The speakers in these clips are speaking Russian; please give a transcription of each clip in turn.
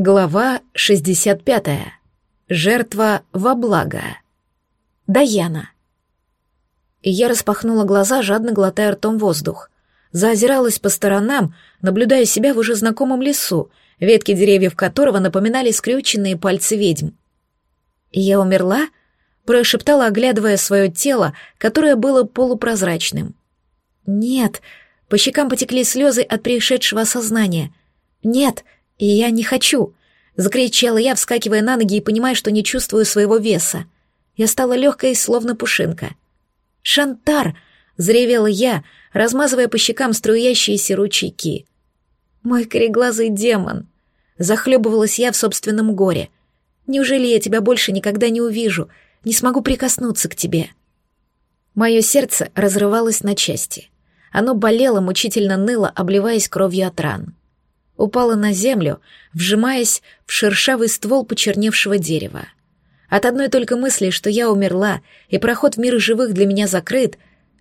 Глава 65. Жертва во благо. Даяна. Я распахнула глаза, жадно глотая ртом воздух. Заозиралась по сторонам, наблюдая себя в уже знакомом лесу, ветки деревьев которого напоминали скрюченные пальцы ведьм. «Я умерла?» — прошептала, оглядывая свое тело, которое было полупрозрачным. «Нет», — по щекам потекли слезы от пришедшего осознания. «Нет», — «И я не хочу!» — закричала я, вскакивая на ноги и понимая, что не чувствую своего веса. Я стала легкой, словно пушинка. «Шантар!» — заревела я, размазывая по щекам струящиеся ручейки. «Мой кореглазый демон!» — захлебывалась я в собственном горе. «Неужели я тебя больше никогда не увижу, не смогу прикоснуться к тебе?» Мое сердце разрывалось на части. Оно болело, мучительно ныло, обливаясь кровью от ран упала на землю, вжимаясь в шершавый ствол почерневшего дерева. От одной только мысли, что я умерла, и проход в мир живых для меня закрыт,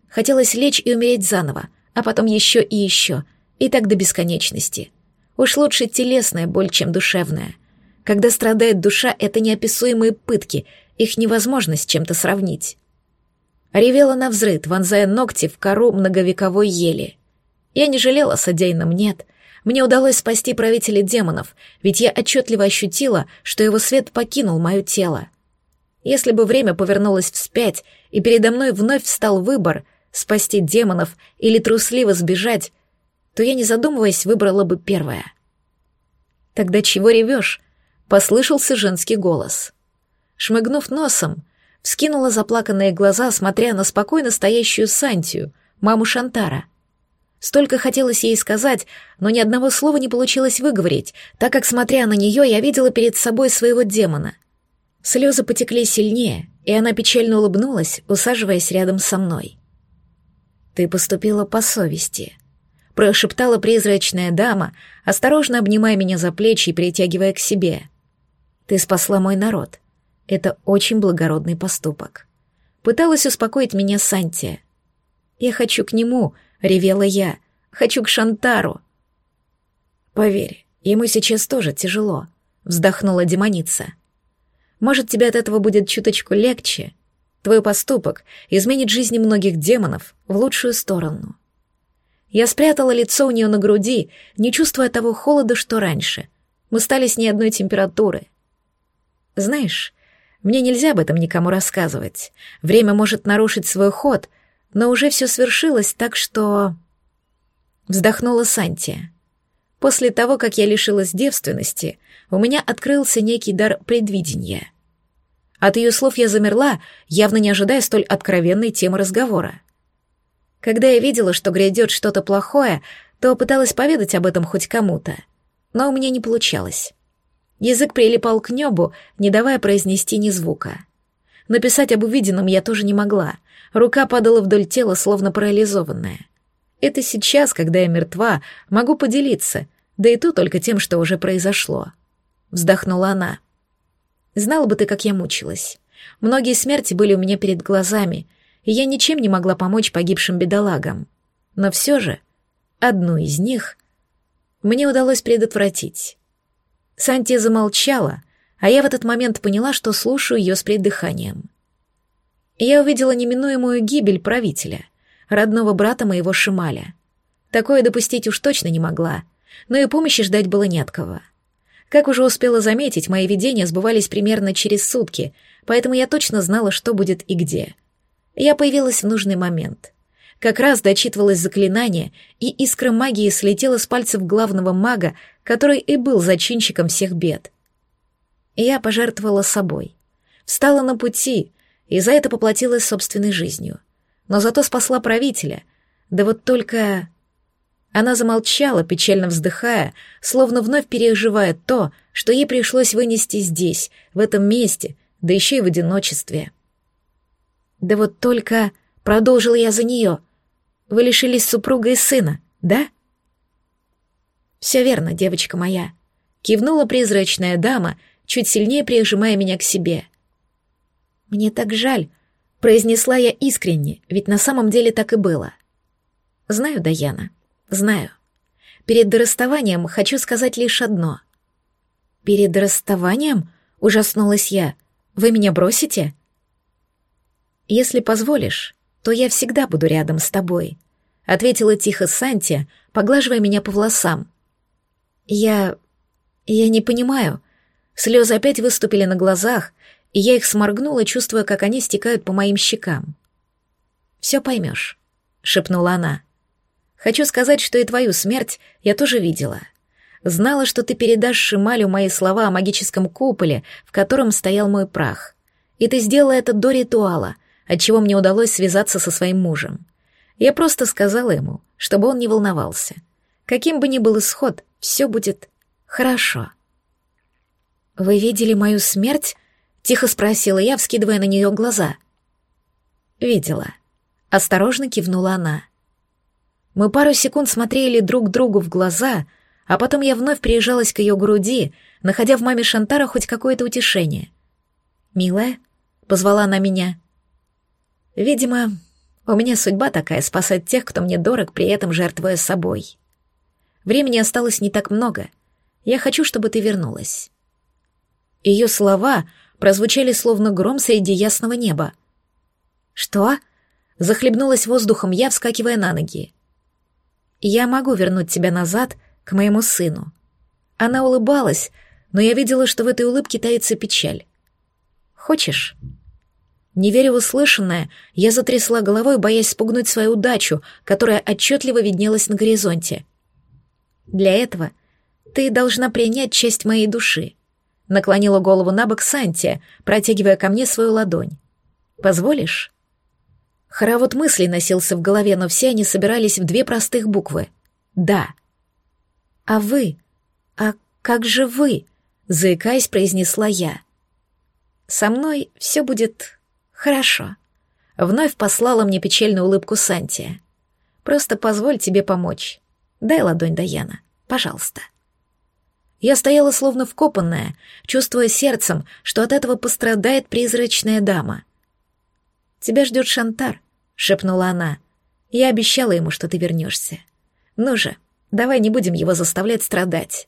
хотелось лечь и умереть заново, а потом еще и еще, и так до бесконечности. Уж лучше телесная боль, чем душевная. Когда страдает душа, это неописуемые пытки, их невозможно с чем-то сравнить. Ревела на взрыд, вонзая ногти в кору многовековой ели. Я не жалела содеянным, нет — мне удалось спасти правителя демонов, ведь я отчетливо ощутила, что его свет покинул мое тело. Если бы время повернулось вспять, и передо мной вновь встал выбор — спасти демонов или трусливо сбежать, то я, не задумываясь, выбрала бы первое. «Тогда чего ревешь?» — послышался женский голос. Шмыгнув носом, вскинула заплаканные глаза, смотря на спокойно стоящую Сантию, маму Шантара — Столько хотелось ей сказать, но ни одного слова не получилось выговорить, так как, смотря на нее, я видела перед собой своего демона. Слезы потекли сильнее, и она печально улыбнулась, усаживаясь рядом со мной. «Ты поступила по совести», — прошептала призрачная дама, осторожно обнимая меня за плечи и притягивая к себе. «Ты спасла мой народ. Это очень благородный поступок». Пыталась успокоить меня Сантия. «Я хочу к нему», —— ревела я. «Хочу к Шантару». «Поверь, ему сейчас тоже тяжело», — вздохнула демоница. «Может, тебе от этого будет чуточку легче? Твой поступок изменит жизни многих демонов в лучшую сторону». Я спрятала лицо у нее на груди, не чувствуя того холода, что раньше. Мы стали с ней одной температуры. Знаешь, мне нельзя об этом никому рассказывать. Время может нарушить свой ход, но уже все свершилось, так что... Вздохнула Сантия. После того, как я лишилась девственности, у меня открылся некий дар предвидения. От ее слов я замерла, явно не ожидая столь откровенной темы разговора. Когда я видела, что грядет что-то плохое, то пыталась поведать об этом хоть кому-то, но у меня не получалось. Язык прилипал к небу, не давая произнести ни звука. Написать об увиденном я тоже не могла, Рука падала вдоль тела, словно парализованная. Это сейчас, когда я мертва, могу поделиться, да и то только тем, что уже произошло. Вздохнула она. Знала бы ты, как я мучилась. Многие смерти были у меня перед глазами, и я ничем не могла помочь погибшим бедолагам. Но все же одну из них мне удалось предотвратить. Сантия замолчала, а я в этот момент поняла, что слушаю ее с придыханием я увидела неминуемую гибель правителя, родного брата моего Шималя. Такое допустить уж точно не могла, но и помощи ждать было не от кого. Как уже успела заметить, мои видения сбывались примерно через сутки, поэтому я точно знала, что будет и где. Я появилась в нужный момент. Как раз дочитывалось заклинание, и искра магии слетела с пальцев главного мага, который и был зачинщиком всех бед. Я пожертвовала собой. Встала на пути, и за это поплатилась собственной жизнью. Но зато спасла правителя. Да вот только... Она замолчала, печально вздыхая, словно вновь переживая то, что ей пришлось вынести здесь, в этом месте, да еще и в одиночестве. «Да вот только...» — продолжила я за нее. «Вы лишились супруга и сына, да?» «Все верно, девочка моя», — кивнула призрачная дама, чуть сильнее прижимая меня к себе — «Мне так жаль», — произнесла я искренне, ведь на самом деле так и было. «Знаю, Даяна, знаю. Перед расставанием хочу сказать лишь одно. «Перед расставанием?» — ужаснулась я. «Вы меня бросите?» «Если позволишь, то я всегда буду рядом с тобой», — ответила тихо Санти, поглаживая меня по волосам. «Я... я не понимаю». Слезы опять выступили на глазах, и я их сморгнула, чувствуя, как они стекают по моим щекам. «Все поймешь», — шепнула она. «Хочу сказать, что и твою смерть я тоже видела. Знала, что ты передашь Шималю мои слова о магическом куполе, в котором стоял мой прах. И ты сделала это до ритуала, отчего мне удалось связаться со своим мужем. Я просто сказала ему, чтобы он не волновался. Каким бы ни был исход, все будет хорошо». «Вы видели мою смерть?» — тихо спросила я, вскидывая на нее глаза. «Видела», Осторожно кивнула она. Мы пару секунд смотрели друг другу в глаза, а потом я вновь приезжалась к ее груди, находя в маме Шантара хоть какое-то утешение. «Милая?» — позвала она меня. «Видимо, у меня судьба такая — спасать тех, кто мне дорог, при этом жертвуя собой. Времени осталось не так много. Я хочу, чтобы ты вернулась». Ее слова прозвучали словно гром среди ясного неба. «Что?» Захлебнулась воздухом я, вскакивая на ноги. «Я могу вернуть тебя назад к моему сыну». Она улыбалась, но я видела, что в этой улыбке таится печаль. «Хочешь?» Не веря в услышанное, я затрясла головой, боясь спугнуть свою удачу, которая отчетливо виднелась на горизонте. «Для этого ты должна принять часть моей души», — наклонила голову на бок Сантия, протягивая ко мне свою ладонь. «Позволишь?» Хоровод мыслей носился в голове, но все они собирались в две простых буквы. «Да». «А вы? А как же вы?» — заикаясь, произнесла я. «Со мной все будет хорошо», — вновь послала мне печальную улыбку Сантия. «Просто позволь тебе помочь. Дай ладонь Даяна, пожалуйста». Я стояла словно вкопанная, чувствуя сердцем, что от этого пострадает призрачная дама. «Тебя ждет Шантар», — шепнула она. «Я обещала ему, что ты вернешься. Ну же, давай не будем его заставлять страдать.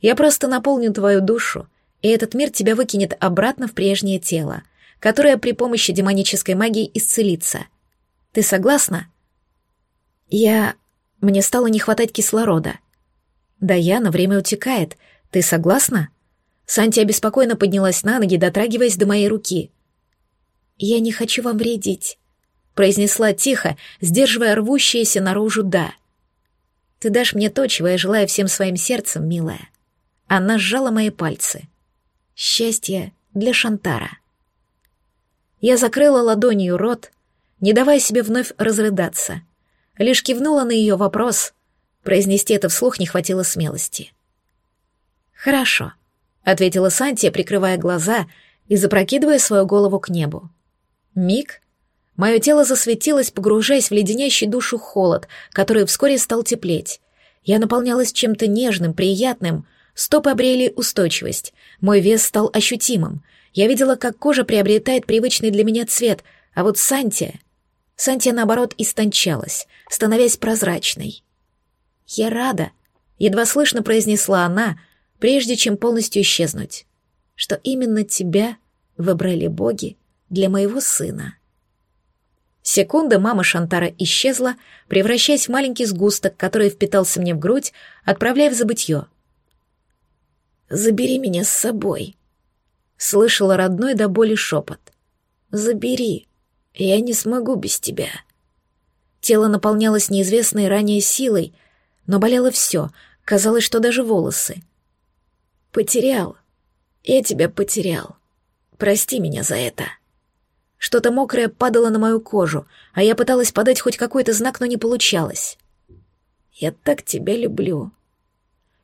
Я просто наполню твою душу, и этот мир тебя выкинет обратно в прежнее тело, которое при помощи демонической магии исцелится. Ты согласна?» «Я... Мне стало не хватать кислорода». «Да я, на время утекает. Ты согласна?» Санти обеспокоенно поднялась на ноги, дотрагиваясь до моей руки. «Я не хочу вам вредить», — произнесла тихо, сдерживая рвущееся наружу «да». «Ты дашь мне то, чего я желаю всем своим сердцем, милая». Она сжала мои пальцы. «Счастье для Шантара». Я закрыла ладонью рот, не давая себе вновь разрыдаться. Лишь кивнула на ее вопрос. Произнести это вслух не хватило смелости. «Хорошо», — ответила Сантия, прикрывая глаза и запрокидывая свою голову к небу. Миг. Мое тело засветилось, погружаясь в леденящий душу холод, который вскоре стал теплеть. Я наполнялась чем-то нежным, приятным. Стопы обрели устойчивость. Мой вес стал ощутимым. Я видела, как кожа приобретает привычный для меня цвет, а вот Сантия... Сантия, наоборот, истончалась, становясь прозрачной. «Я рада», — едва слышно произнесла она, прежде чем полностью исчезнуть, «что именно тебя выбрали боги для моего сына. Секунда мама Шантара исчезла, превращаясь в маленький сгусток, который впитался мне в грудь, отправляя в забытье. «Забери меня с собой», — слышала родной до боли шепот. «Забери, я не смогу без тебя». Тело наполнялось неизвестной ранее силой, но болело все, казалось, что даже волосы. «Потерял. Я тебя потерял. Прости меня за это». Что-то мокрое падало на мою кожу, а я пыталась подать хоть какой-то знак, но не получалось. «Я так тебя люблю».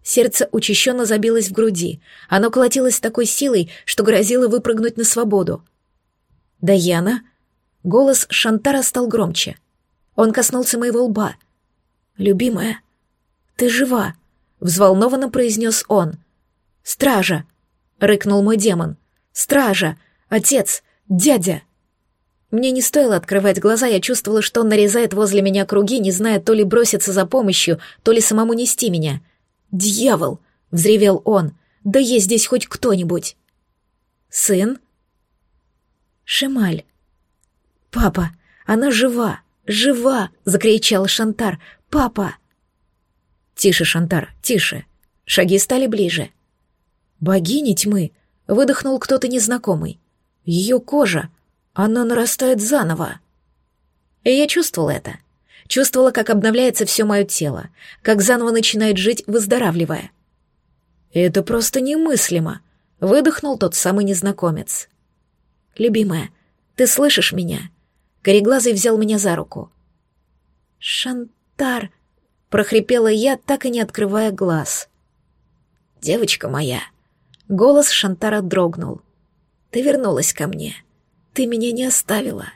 Сердце учащенно забилось в груди. Оно колотилось с такой силой, что грозило выпрыгнуть на свободу. «Даяна?» Голос Шантара стал громче. Он коснулся моего лба. «Любимая, ты жива!» — взволнованно произнес он. «Стража!» — рыкнул мой демон. «Стража! Отец! Дядя!» Мне не стоило открывать глаза, я чувствовала, что он нарезает возле меня круги, не зная то ли броситься за помощью, то ли самому нести меня. «Дьявол!» — взревел он. Да есть здесь хоть кто-нибудь. Сын? Шемаль. Папа, она жива, жива, закричал Шантар. Папа. Тише, Шантар, тише. Шаги стали ближе. Богиня тьмы, выдохнул кто-то незнакомый. Ее кожа, она нарастает заново. И я чувствовал это. Чувствовала, как обновляется все мое тело, как заново начинает жить, выздоравливая. «Это просто немыслимо», — выдохнул тот самый незнакомец. «Любимая, ты слышишь меня?» Кореглазый взял меня за руку. «Шантар», — прохрипела я, так и не открывая глаз. «Девочка моя», — голос Шантара дрогнул. «Ты вернулась ко мне. Ты меня не оставила».